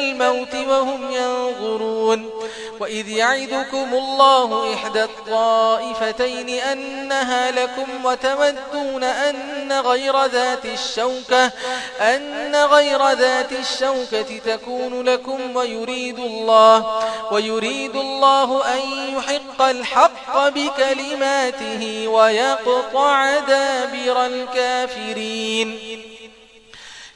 الموت وهم ينظرون وإذ يعدكم الله إحدى الطائفتين أنها لكم وتمدون أن غير ذات الشوكة أن غير ذات الشوكة تكون لكم ويريد الله ويريد الله أن يحق الحق بكلماته ويقطع دابر الكافرين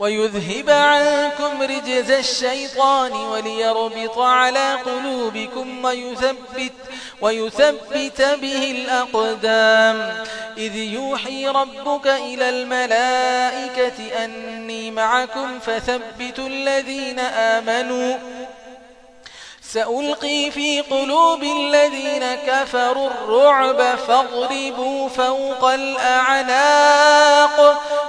ويذهب عنكم رجز الشيطان وليربط على قلوبكم ويثبت, ويثبت به الأقدام. إذ يوحي ربك إلى الملائكة أني معكم فثبتوا الذين آمنوا. سألقي في قلوب الذين كفروا الرعب فاضربوا فوق الأعناق.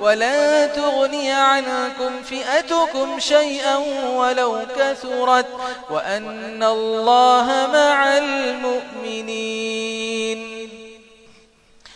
ولا تغني عنكم فئتكم شيئا ولو كثرت وأن الله مع المؤمنين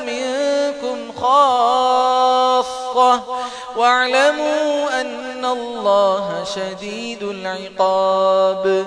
منكم خاصة واعلموا أن الله شديد العقاب.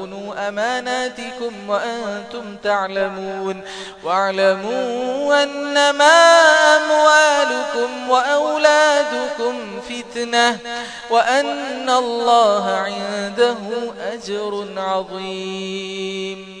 تخونوا أماناتكم وأنتم تعلمون واعلموا أن ما أموالكم وأولادكم فتنة وأن الله عنده أجر عظيم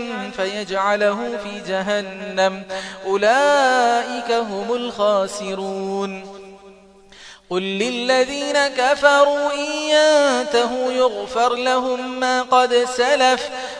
فيجعله في جهنم. أولئك هم الخاسرون. قل للذين كفروا إن ينتهوا يغفر لهم ما قد سلفوا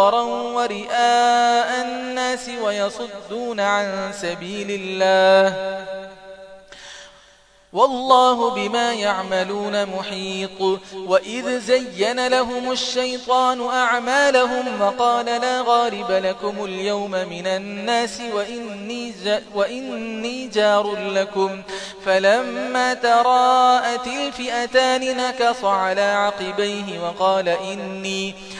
صورا ورئاء الناس ويصدون عن سبيل الله. والله بما يعملون محيط. وإذ زين لهم الشيطان أعمالهم وقال لا غارب لكم اليوم من الناس وإني, وإني جار لكم. فلما تراءت الفئتان نكص على عقبيه وقال إني جار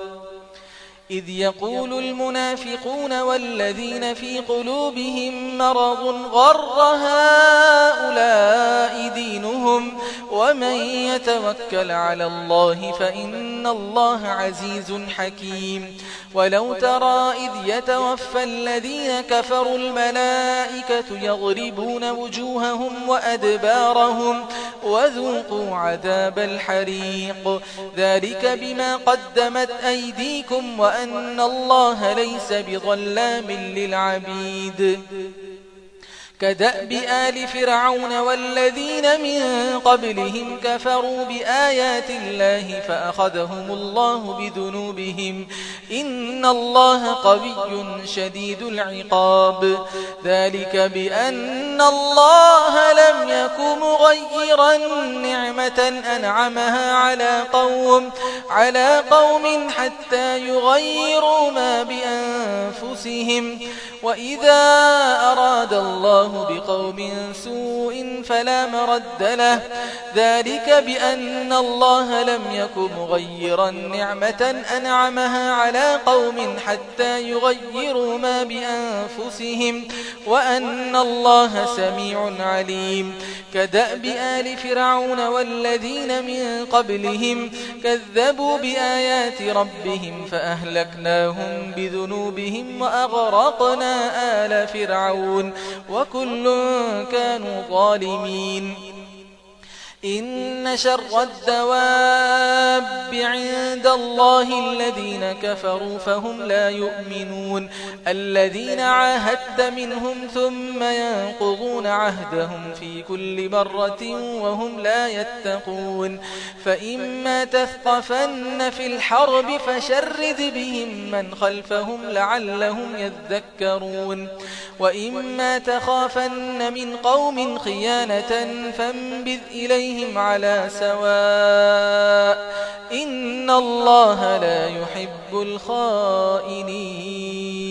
إذ يقول المنافقون والذين في قلوبهم مرض غر هؤلاء دينهم ومن يتوكل على الله فإن الله عزيز حكيم ولو ترى إذ يتوفى الذين كفروا الملائكة يغربون وجوههم وأدبارهم وذوقوا عذاب الحريق ذلك بما قدمت أيديكم وأدبارهم وأن الله ليس بظلام للعبيد كدأب آل فرعون والذين من قبلهم كفروا بآيات الله فأخذهم الله بذنوبهم إن الله قوي شديد العقاب ذلك بأن الله لم يكن مغيرا نعمة أنعمها على قوم على قوم حتى يغيروا ما بأنفسهم وإذا أراد الله بقوم سوء فلا مرد له ذلك بأن الله لم يك مغيرا نعمة أنعمها على قوم حتى يغيروا ما بأنفسهم وأن الله سميع عليم. كدأب آل فرعون والذين من قبلهم كذبوا بآيات ربهم فأهلكناهم بذنوبهم وأغرقنا آل فرعون وكل كانوا ظالمين إن شر الدواب عند الله الذين كفروا فهم لا يؤمنون. الذين عاهدت منهم ثم ينقضون عهدهم في كل مرة وهم لا يتقون. فإما تثقفن في الحرب فشرد بهم من خلفهم لعلهم يذكرون. وإما تخافن من قوم خيانة فانبذ إليهم إليهم على سواء. إن الله لا يحب الخائنين.